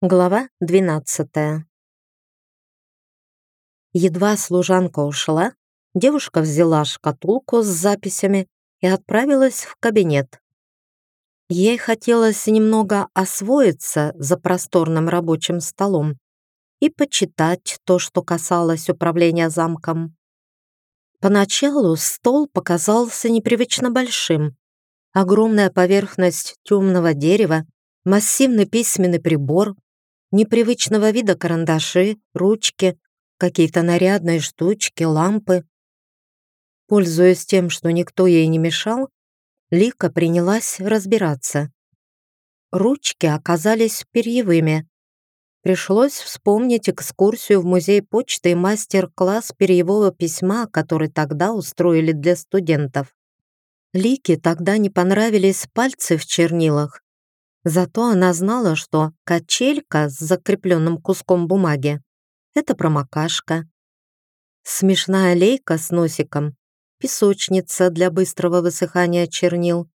Глава 12 Едва служанка ушла, девушка взяла шкатулку с записями и отправилась в кабинет. Ей хотелось немного освоиться за просторным рабочим столом и почитать то, что касалось управления замком. Поначалу стол показался непривычно большим. Огромная поверхность темного дерева, массивный письменный прибор — непривычного вида карандаши, ручки, какие-то нарядные штучки, лампы. Пользуясь тем, что никто ей не мешал, Лика принялась разбираться. Ручки оказались перьевыми. Пришлось вспомнить экскурсию в музей почты и мастер-класс перьевого письма, который тогда устроили для студентов. Лике тогда не понравились пальцы в чернилах, Зато она знала, что качелька с закрепленным куском бумаги — это промокашка. Смешная лейка с носиком — песочница для быстрого высыхания чернил.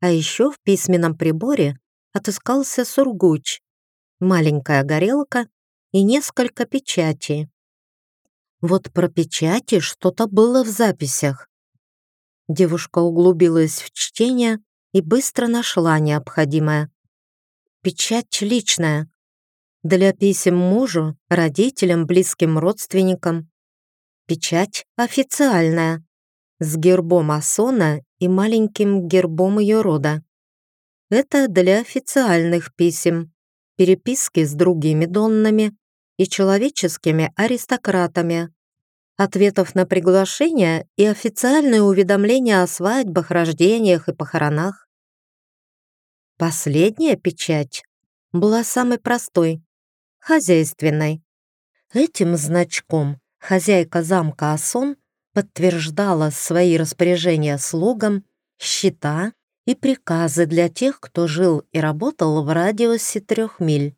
А еще в письменном приборе отыскался сургуч, маленькая горелка и несколько печатей. Вот про печати что-то было в записях. Девушка углубилась в чтение и быстро нашла необходимое. Печать личная. Для писем мужу, родителям, близким родственникам. Печать официальная, с гербом Асона и маленьким гербом ее рода. Это для официальных писем, переписки с другими доннами и человеческими аристократами, ответов на приглашения и официальные уведомления о свадьбах, рождениях и похоронах. Последняя печать была самой простой, хозяйственной. Этим значком хозяйка замка Асон подтверждала свои распоряжения слугам, счета и приказы для тех, кто жил и работал в радиусе трех миль.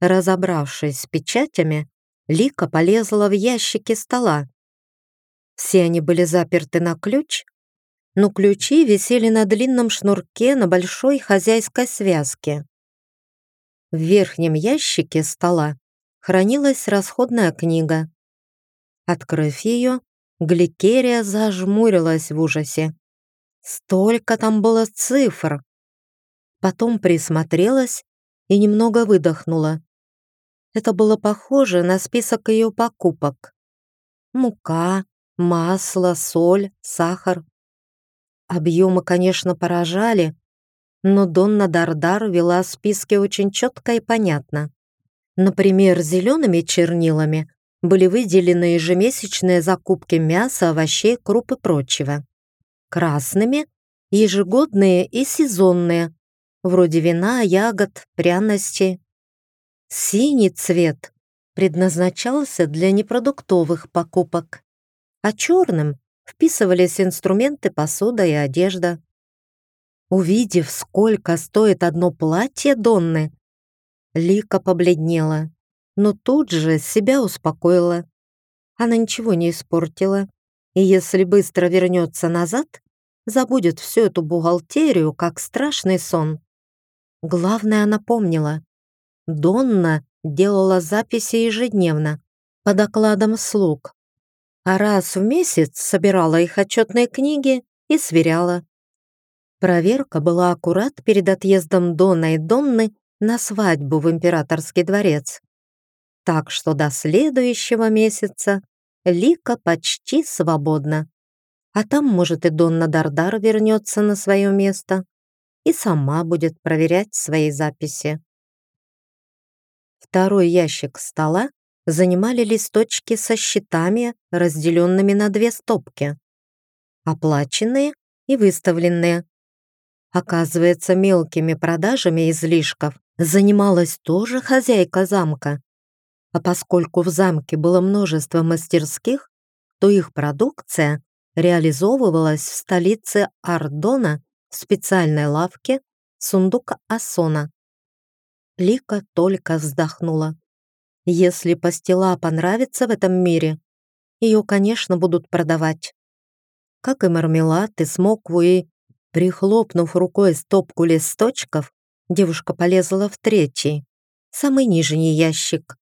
Разобравшись с печатями, Лика полезла в ящики стола. Все они были заперты на ключ, но ключи висели на длинном шнурке на большой хозяйской связке. В верхнем ящике стола хранилась расходная книга. Открыв ее, Гликерия зажмурилась в ужасе. Столько там было цифр. Потом присмотрелась и немного выдохнула. Это было похоже на список ее покупок. Мука, масло, соль, сахар. Объемы, конечно, поражали, но Донна Дардар вела списки очень четко и понятно. Например, зелеными чернилами были выделены ежемесячные закупки мяса, овощей, круп и прочего. Красными – ежегодные и сезонные, вроде вина, ягод, пряностей. Синий цвет предназначался для непродуктовых покупок, а черным вписывались инструменты, посуда и одежда. Увидев, сколько стоит одно платье Донны, Лика побледнела, но тут же себя успокоила. Она ничего не испортила, и если быстро вернется назад, забудет всю эту бухгалтерию, как страшный сон. Главное, она помнила. Донна делала записи ежедневно, по докладам слуг, а раз в месяц собирала их отчетные книги и сверяла. Проверка была аккурат перед отъездом Дона и Донны на свадьбу в императорский дворец. Так что до следующего месяца Лика почти свободна. А там, может, и Донна Дардар вернется на свое место и сама будет проверять свои записи. Второй ящик стола занимали листочки со счетами, разделенными на две стопки. Оплаченные и выставленные. Оказывается, мелкими продажами излишков занималась тоже хозяйка замка. А поскольку в замке было множество мастерских, то их продукция реализовывалась в столице Ардона в специальной лавке «Сундук Асона». Лика только вздохнула. Если пастила понравится в этом мире, ее, конечно, будут продавать. Как и мармелад, и смокву, и, прихлопнув рукой стопку листочков, Девушка полезла в третий, самый нижний ящик.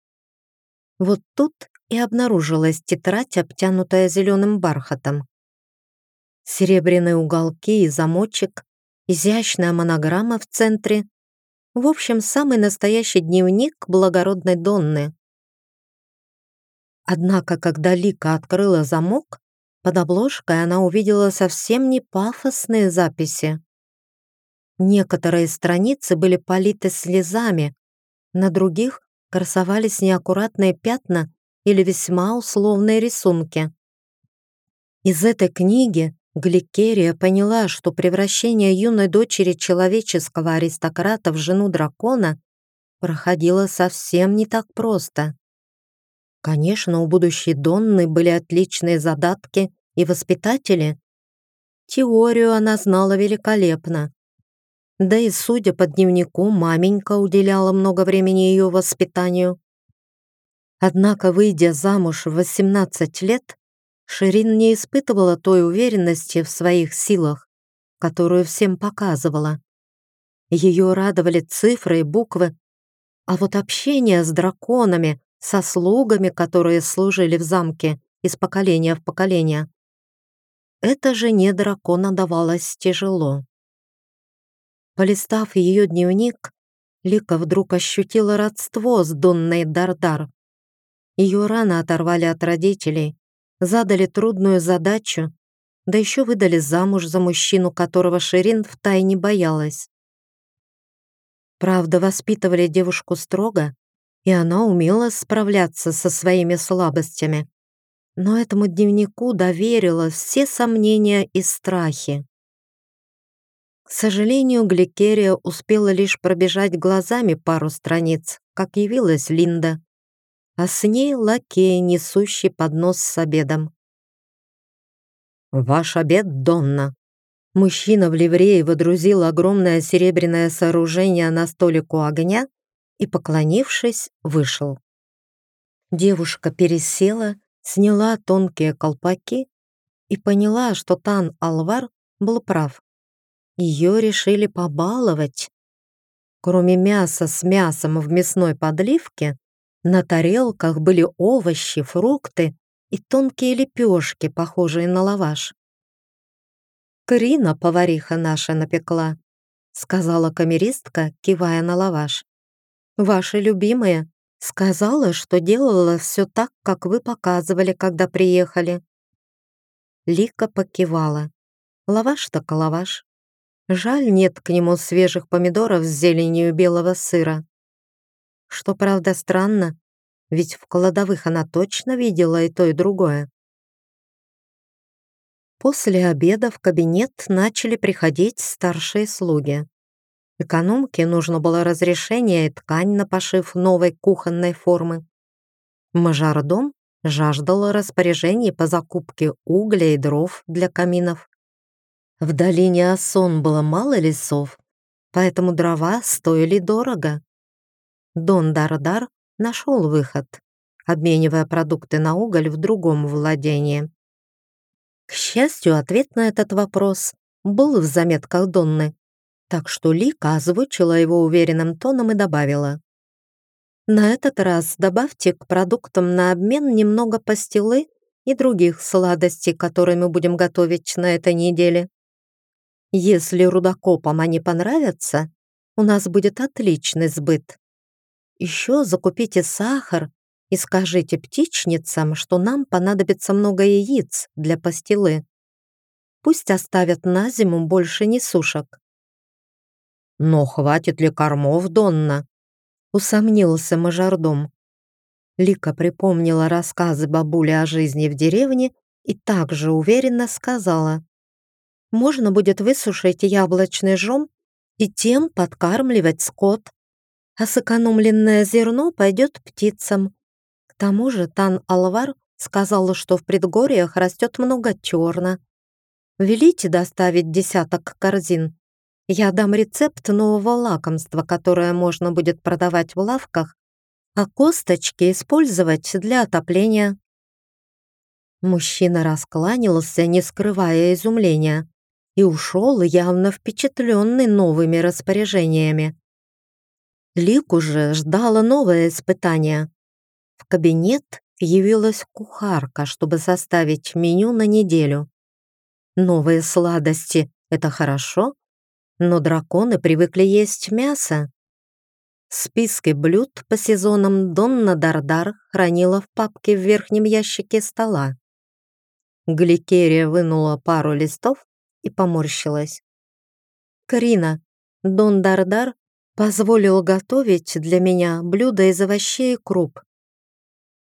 Вот тут и обнаружилась тетрадь, обтянутая зеленым бархатом. Серебряные уголки и замочек, изящная монограмма в центре. В общем, самый настоящий дневник благородной Донны. Однако, когда Лика открыла замок, под обложкой она увидела совсем не пафосные записи. Некоторые страницы были политы слезами, на других красовались неаккуратные пятна или весьма условные рисунки. Из этой книги Гликерия поняла, что превращение юной дочери человеческого аристократа в жену дракона проходило совсем не так просто. Конечно, у будущей Донны были отличные задатки и воспитатели. Теорию она знала великолепно. Да и, судя по дневнику, маменька уделяла много времени ее воспитанию. Однако, выйдя замуж в 18 лет, Ширин не испытывала той уверенности в своих силах, которую всем показывала. Ее радовали цифры и буквы, а вот общение с драконами, со слугами, которые служили в замке из поколения в поколение. Это же не дракона давалось тяжело. Полистав ее дневник, Лика вдруг ощутила родство с Донной Дардар. Ее рано оторвали от родителей, задали трудную задачу, да еще выдали замуж за мужчину, которого Ширин втайне боялась. Правда, воспитывали девушку строго, и она умела справляться со своими слабостями. Но этому дневнику доверила все сомнения и страхи. К сожалению, Гликерия успела лишь пробежать глазами пару страниц, как явилась Линда, а с ней лакей, несущий поднос с обедом. «Ваш обед, Донна!» Мужчина в ливрее водрузил огромное серебряное сооружение на столик у огня и, поклонившись, вышел. Девушка пересела, сняла тонкие колпаки и поняла, что Тан Алвар был прав. Ее решили побаловать. Кроме мяса с мясом в мясной подливке, на тарелках были овощи, фрукты и тонкие лепешки, похожие на лаваш. «Крина повариха наша напекла», — сказала камеристка, кивая на лаваш. Ваша любимая сказала, что делала все так, как вы показывали, когда приехали». Лика покивала. Лаваш так лаваш. Жаль, нет к нему свежих помидоров с зеленью белого сыра. Что правда странно, ведь в кладовых она точно видела и то, и другое. После обеда в кабинет начали приходить старшие слуги. Экономке нужно было разрешение и ткань на пошив новой кухонной формы. Мажордом жаждал распоряжений по закупке угля и дров для каминов. В долине Асон было мало лесов, поэтому дрова стоили дорого. Дон Дардар нашел выход, обменивая продукты на уголь в другом владении. К счастью, ответ на этот вопрос был в заметках Донны так что Лика озвучила его уверенным тоном и добавила. «На этот раз добавьте к продуктам на обмен немного пастилы и других сладостей, которые мы будем готовить на этой неделе. Если рудокопам они понравятся, у нас будет отличный сбыт. Еще закупите сахар и скажите птичницам, что нам понадобится много яиц для пастилы. Пусть оставят на зиму больше несушек. «Но хватит ли кормов, Донна?» усомнился мажордом. Лика припомнила рассказы бабули о жизни в деревне и также уверенно сказала, «Можно будет высушить яблочный жом и тем подкармливать скот, а сэкономленное зерно пойдет птицам. К тому же Тан Алвар сказала, что в предгорьях растет много терна. Велите доставить десяток корзин, я дам рецепт нового лакомства, которое можно будет продавать в лавках, а косточки использовать для отопления. Мужчина раскланялся, не скрывая изумления, и ушел явно впечатленный новыми распоряжениями. Лик уже ждала новое испытание. В кабинет явилась кухарка, чтобы составить меню на неделю. Новые сладости — это хорошо, но драконы привыкли есть мясо. Списки блюд по сезонам Донна Дардар хранила в папке в верхнем ящике стола. Гликерия вынула пару листов и поморщилась. «Карина, Дон Дардар позволил готовить для меня блюда из овощей и круп.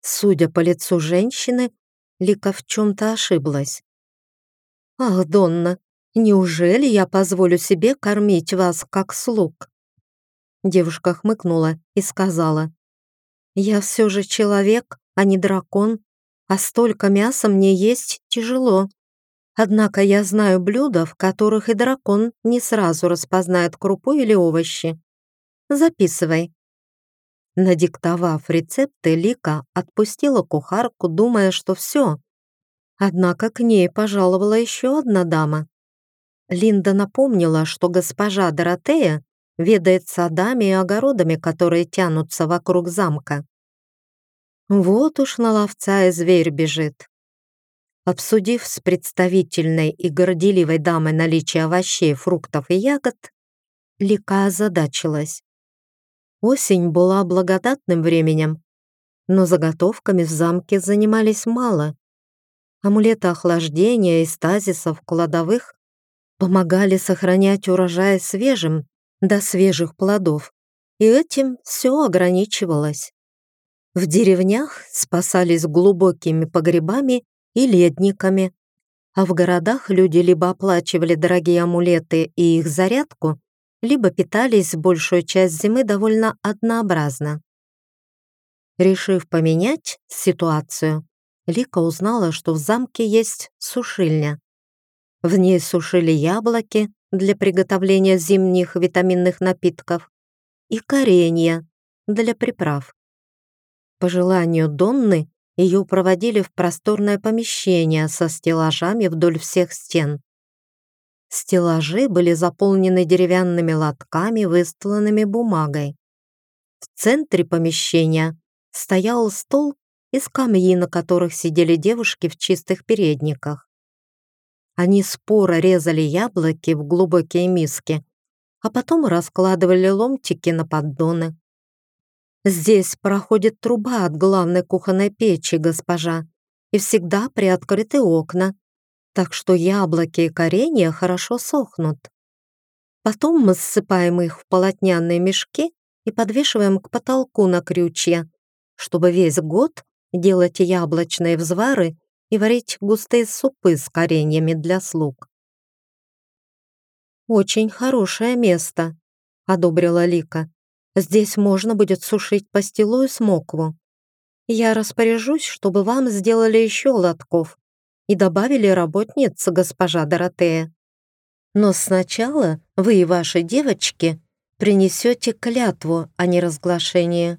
Судя по лицу женщины, Лика в чем-то ошиблась. «Ах, Донна, неужели я позволю себе кормить вас как слуг?» Девушка хмыкнула и сказала, «Я все же человек, а не дракон, а столько мяса мне есть тяжело. Однако я знаю блюда, в которых и дракон не сразу распознает крупу или овощи. Записывай». Надиктовав рецепты, Лика отпустила кухарку, думая, что все. Однако к ней пожаловала еще одна дама. Линда напомнила, что госпожа Доротея ведает садами и огородами, которые тянутся вокруг замка. Вот уж на ловца и зверь бежит. Обсудив с представительной и горделивой дамой наличие овощей, фруктов и ягод, Лика озадачилась. Осень была благодатным временем, но заготовками в замке занимались мало. Амулеты охлаждения и стазиса в кладовых помогали сохранять урожай свежим до свежих плодов, и этим все ограничивалось. В деревнях спасались глубокими погребами и ледниками, а в городах люди либо оплачивали дорогие амулеты и их зарядку, либо питались большую часть зимы довольно однообразно. Решив поменять ситуацию, Лика узнала, что в замке есть сушильня. В ней сушили яблоки для приготовления зимних витаминных напитков и коренья для приправ. По желанию Донны ее проводили в просторное помещение со стеллажами вдоль всех стен. Стеллажи были заполнены деревянными лотками, выстланными бумагой. В центре помещения стоял стол и скамьи, на которых сидели девушки в чистых передниках. Они споро резали яблоки в глубокие миски, а потом раскладывали ломтики на поддоны. «Здесь проходит труба от главной кухонной печи, госпожа, и всегда приоткрыты окна, так что яблоки и коренья хорошо сохнут. Потом мы ссыпаем их в полотняные мешки и подвешиваем к потолку на крючья, чтобы весь год делать яблочные взвары и варить густые супы с кореньями для слуг. «Очень хорошее место», — одобрила Лика. «Здесь можно будет сушить пастилу и смокву. Я распоряжусь, чтобы вам сделали еще лотков, и добавили работниц госпожа Доротея. Но сначала вы и ваши девочки принесете клятву о неразглашении.